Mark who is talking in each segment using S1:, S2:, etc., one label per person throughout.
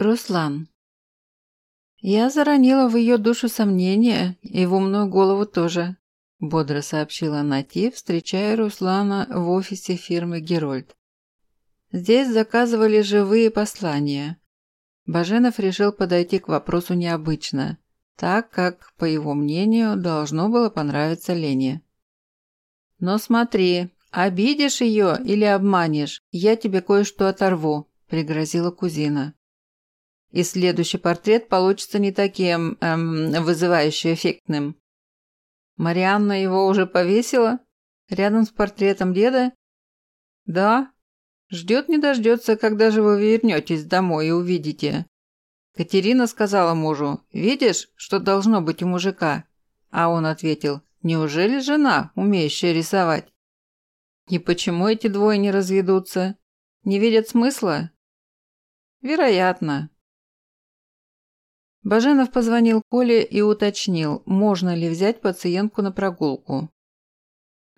S1: Руслан. «Я заронила в ее душу сомнения, и в умную голову тоже», – бодро сообщила Нати, встречая Руслана в офисе фирмы «Герольд». Здесь заказывали живые послания. Баженов решил подойти к вопросу необычно, так как, по его мнению, должно было понравиться Лене. «Но смотри, обидишь ее или обманешь, я тебе кое-что оторву», – пригрозила кузина. И следующий портрет получится не таким, эм, вызывающе эффектным. Марианна его уже повесила? Рядом с портретом деда? Да. Ждет не дождется, когда же вы вернетесь домой и увидите. Катерина сказала мужу, видишь, что должно быть у мужика? А он ответил, неужели жена, умеющая рисовать? И почему эти двое не разведутся? Не видят смысла? Вероятно. Баженов позвонил Коле и уточнил, можно ли взять пациентку на прогулку.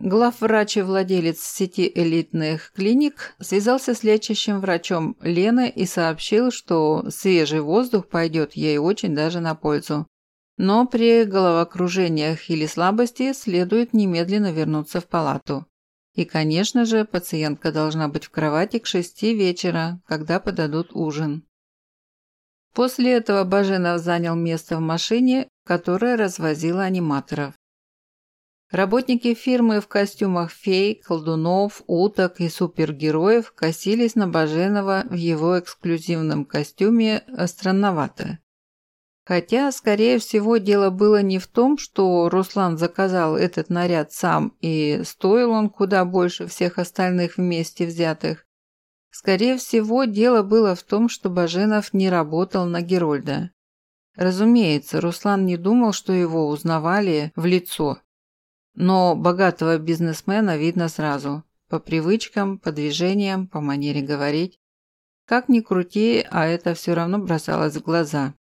S1: Главврач и владелец сети элитных клиник связался с лечащим врачом Лены и сообщил, что свежий воздух пойдет ей очень даже на пользу. Но при головокружениях или слабости следует немедленно вернуться в палату. И, конечно же, пациентка должна быть в кровати к шести вечера, когда подадут ужин. После этого Баженов занял место в машине, которая развозила аниматоров. Работники фирмы в костюмах фей, колдунов, уток и супергероев косились на Баженова в его эксклюзивном костюме странновато. Хотя, скорее всего, дело было не в том, что Руслан заказал этот наряд сам и стоил он куда больше всех остальных вместе взятых, Скорее всего, дело было в том, что Баженов не работал на Герольда. Разумеется, Руслан не думал, что его узнавали в лицо. Но богатого бизнесмена видно сразу. По привычкам, по движениям, по манере говорить. Как ни крути, а это все равно бросалось в глаза.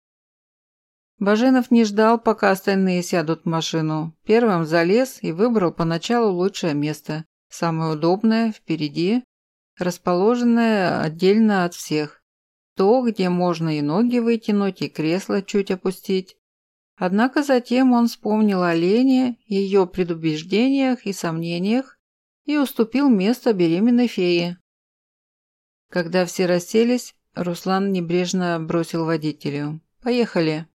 S1: Баженов не ждал, пока остальные сядут в машину. Первым залез и выбрал поначалу лучшее место. Самое удобное, впереди, расположенная отдельно от всех. То, где можно и ноги вытянуть, и кресло чуть опустить. Однако затем он вспомнил о Лене, ее предубеждениях и сомнениях и уступил место беременной фее. Когда все расселись, Руслан небрежно бросил водителю. «Поехали».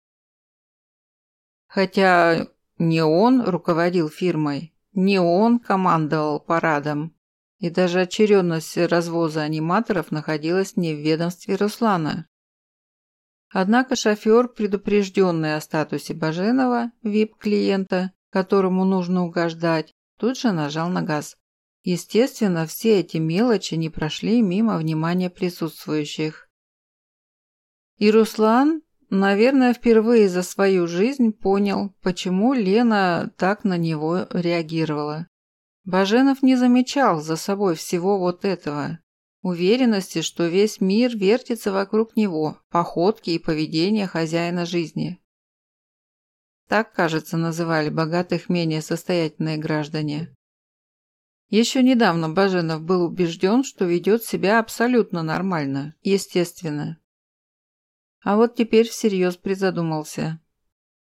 S1: Хотя не он руководил фирмой, не он командовал парадом, и даже очередность развоза аниматоров находилась не в ведомстве Руслана. Однако шофер, предупрежденный о статусе Баженова, вип-клиента, которому нужно угождать, тут же нажал на газ. Естественно, все эти мелочи не прошли мимо внимания присутствующих. И Руслан, наверное, впервые за свою жизнь понял, почему Лена так на него реагировала. Баженов не замечал за собой всего вот этого. Уверенности, что весь мир вертится вокруг него, походки и поведения хозяина жизни. Так, кажется, называли богатых менее состоятельные граждане. Еще недавно Баженов был убежден, что ведет себя абсолютно нормально, естественно. А вот теперь всерьез призадумался.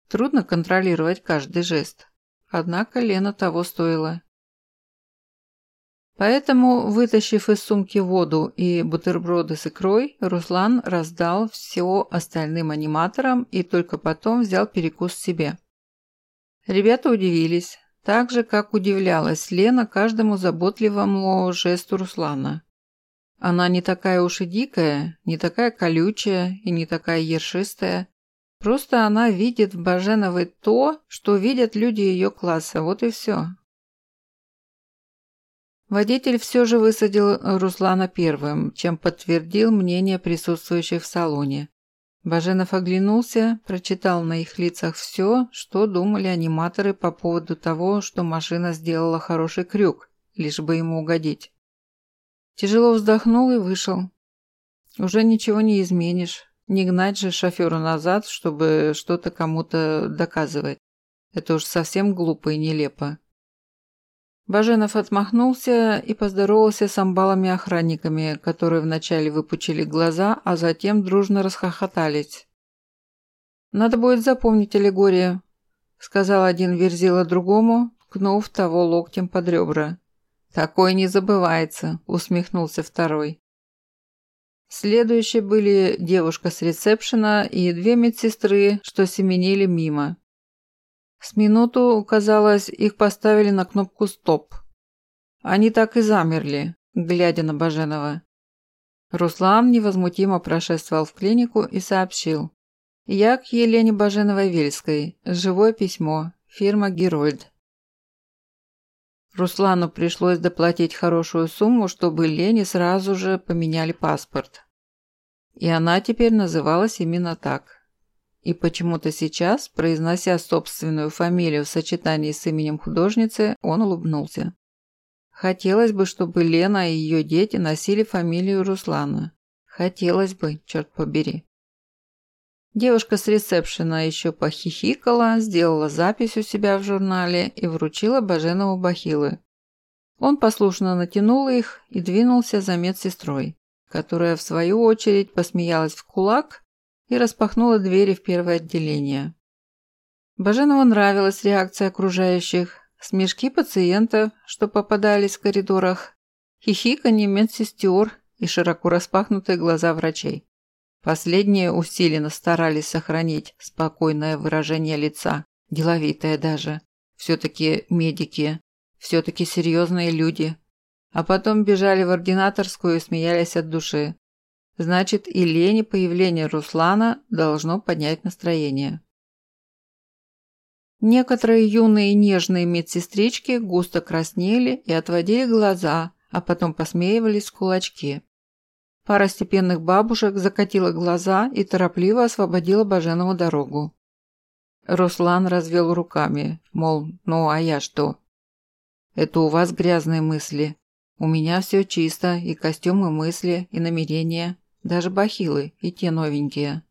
S1: Трудно контролировать каждый жест. Однако Лена того стоила. Поэтому, вытащив из сумки воду и бутерброды с икрой, Руслан раздал все остальным аниматорам и только потом взял перекус себе. Ребята удивились, так же, как удивлялась Лена каждому заботливому жесту Руслана. Она не такая уж и дикая, не такая колючая и не такая ершистая. Просто она видит в Баженовой то, что видят люди ее класса, вот и все. Водитель все же высадил Руслана первым, чем подтвердил мнение присутствующих в салоне. Баженов оглянулся, прочитал на их лицах все, что думали аниматоры по поводу того, что машина сделала хороший крюк, лишь бы ему угодить. Тяжело вздохнул и вышел. Уже ничего не изменишь. Не гнать же шофера назад, чтобы что-то кому-то доказывать. Это уж совсем глупо и нелепо. Баженов отмахнулся и поздоровался с амбалами-охранниками, которые вначале выпучили глаза, а затем дружно расхохотались. «Надо будет запомнить аллегорию», — сказал один верзила другому, ткнув того локтем под ребра. «Такое не забывается», — усмехнулся второй. Следующие были девушка с ресепшена и две медсестры, что семенили мимо. С минуту, казалось, их поставили на кнопку «Стоп». Они так и замерли, глядя на Баженова. Руслан невозмутимо прошествовал в клинику и сообщил. «Я к Елене Баженовой-Вельской. Живое письмо. Фирма «Герольд». Руслану пришлось доплатить хорошую сумму, чтобы Лене сразу же поменяли паспорт. И она теперь называлась именно так. И почему-то сейчас, произнося собственную фамилию в сочетании с именем художницы, он улыбнулся. Хотелось бы, чтобы Лена и ее дети носили фамилию Руслана. Хотелось бы, черт побери. Девушка с ресепшена еще похихикала, сделала запись у себя в журнале и вручила Баженову бахилы. Он послушно натянул их и двинулся за медсестрой, которая в свою очередь посмеялась в кулак и распахнула двери в первое отделение. Баженову нравилась реакция окружающих, смешки пациентов, что попадались в коридорах, хихиканье медсестер и широко распахнутые глаза врачей. Последние усиленно старались сохранить спокойное выражение лица, деловитое даже. Все-таки медики, все-таки серьезные люди. А потом бежали в ординаторскую и смеялись от души. Значит, и Лене появление Руслана должно поднять настроение. Некоторые юные нежные медсестрички густо краснели и отводили глаза, а потом посмеивались в кулачки. Пара степенных бабушек закатила глаза и торопливо освободила Баженову дорогу. Руслан развел руками, мол, ну а я что? Это у вас грязные мысли. У меня все чисто, и костюмы мысли, и намерения. Даже бахилы, и те новенькие.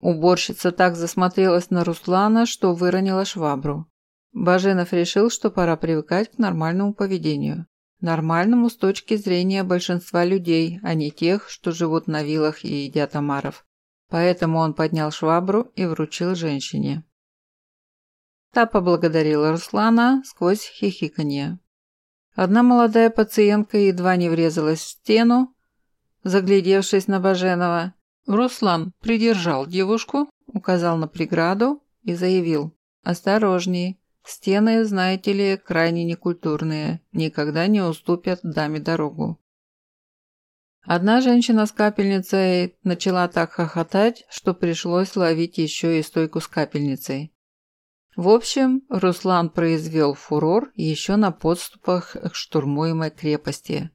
S1: Уборщица так засмотрелась на Руслана, что выронила швабру. Баженов решил, что пора привыкать к нормальному поведению. Нормальному с точки зрения большинства людей, а не тех, что живут на виллах и едят омаров. Поэтому он поднял швабру и вручил женщине. Та поблагодарила Руслана сквозь хихиканье. Одна молодая пациентка едва не врезалась в стену, Заглядевшись на Баженова, Руслан придержал девушку, указал на преграду и заявил «Осторожней, стены, знаете ли, крайне некультурные, никогда не уступят даме дорогу». Одна женщина с капельницей начала так хохотать, что пришлось ловить еще и стойку с капельницей. В общем, Руслан произвел фурор еще на подступах к штурмуемой крепости.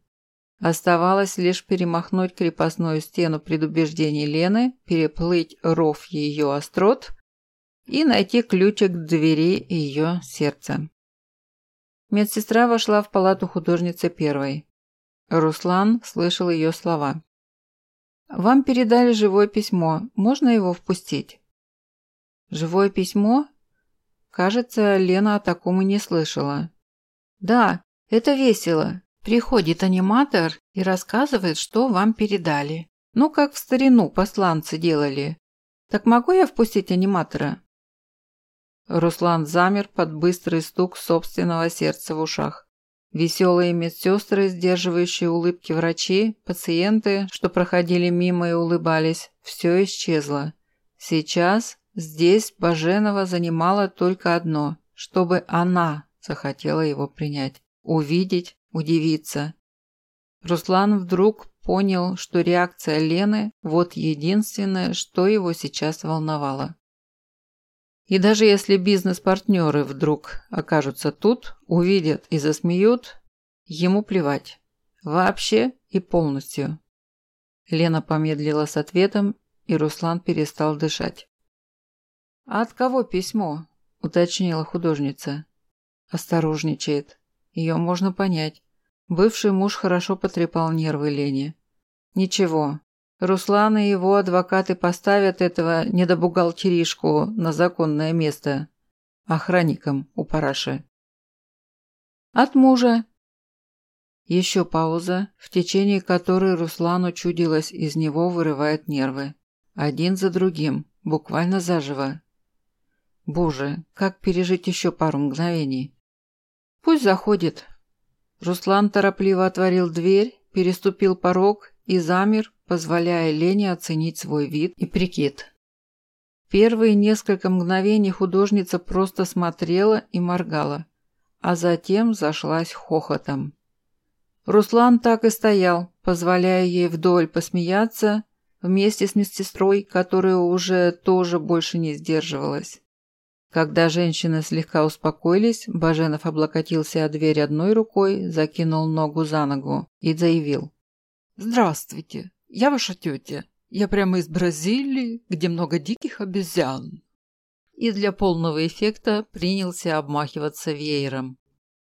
S1: Оставалось лишь перемахнуть крепостную стену предубеждений Лены, переплыть ров ее острот и найти ключик к двери ее сердца. Медсестра вошла в палату художницы первой. Руслан слышал ее слова. «Вам передали живое письмо. Можно его впустить?» «Живое письмо?» Кажется, Лена о таком и не слышала. «Да, это весело. Приходит аниматор и рассказывает, что вам передали. Ну, как в старину посланцы делали. Так могу я впустить аниматора?» Руслан замер под быстрый стук собственного сердца в ушах. Веселые медсестры, сдерживающие улыбки врачи, пациенты, что проходили мимо и улыбались, все исчезло. Сейчас здесь Баженова занимала только одно, чтобы она захотела его принять, увидеть, удивиться. Руслан вдруг понял, что реакция Лены – вот единственное, что его сейчас волновало. И даже если бизнес-партнеры вдруг окажутся тут, увидят и засмеют, ему плевать. Вообще и полностью. Лена помедлила с ответом, и Руслан перестал дышать. «А от кого письмо?» – уточнила художница. «Осторожничает. Ее можно понять. Бывший муж хорошо потрепал нервы Лене. Ничего, Руслан и его адвокаты поставят этого недобухгалтеришку на законное место охранником у параши. От мужа. Еще пауза, в течение которой Руслану чудилось, из него вырывают нервы. Один за другим, буквально заживо. Боже, как пережить еще пару мгновений? Пусть заходит. Руслан торопливо отворил дверь, переступил порог и замер, позволяя Лене оценить свой вид и прикид. Первые несколько мгновений художница просто смотрела и моргала, а затем зашлась хохотом. Руслан так и стоял, позволяя ей вдоль посмеяться, вместе с медсестрой, которая уже тоже больше не сдерживалась. Когда женщины слегка успокоились, Баженов облокотился о дверь одной рукой, закинул ногу за ногу и заявил. «Здравствуйте, я ваша тетя. Я прямо из Бразилии, где много диких обезьян». И для полного эффекта принялся обмахиваться веером.